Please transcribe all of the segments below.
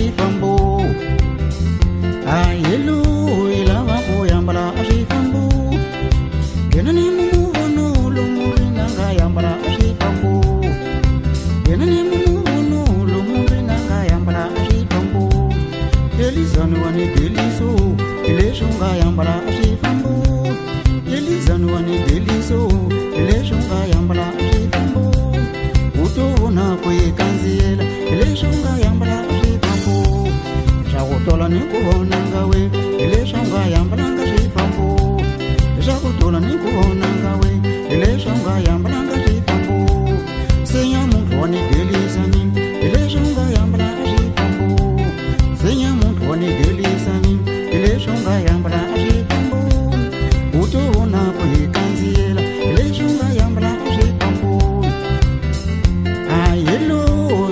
swifambo ayelo ilavako yambala swifambo ngena ni mumuvonulo muri nanga yambala swifambo ngena ni mumuvonulo muri nanga yambala swifambo delizaniwa ni deliso ileswi nga yambala swifambo delizaniwa ni deliso wa ni delisani hileswi u nga yambala swifambo u to vona ku yi kandziyela hileswi u nga yambala swifambo ayelo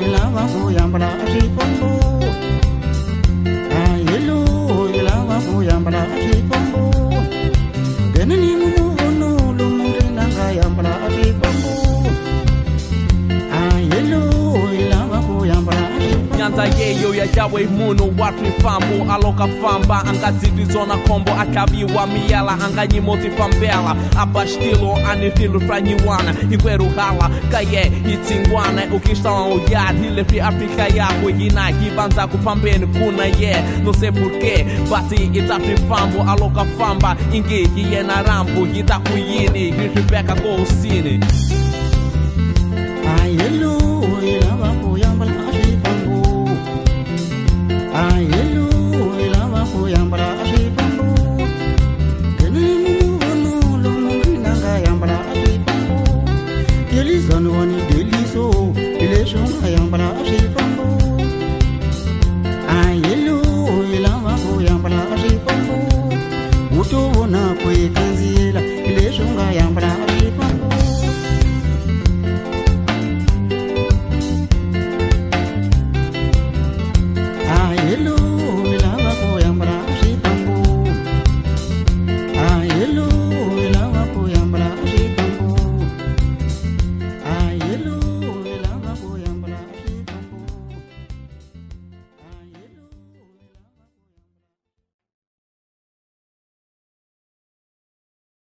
ilava ku yambala swifambo ayelo ilava ku yambala swifambo nyanda yeyo yayawe munhu wa swifambo aloka famba angadzidizona khombo atlaviwa miyala anganyimoti fambela. Apa xitilo ani filo fra nyiwana hinkweruhala ka ye hi tsingwana ukixtala olhar hi leswi afrika yakwe hina hi vandza ku fambeni kuna ye no se porquê bati i ta aloka famba ingi hi yena rambo hi ta ku yini zanwani deliso elation ayambala ashifambo ayelu oyelama koyambala ashifambo utovona kwekanziyela elation ayambala ashifambo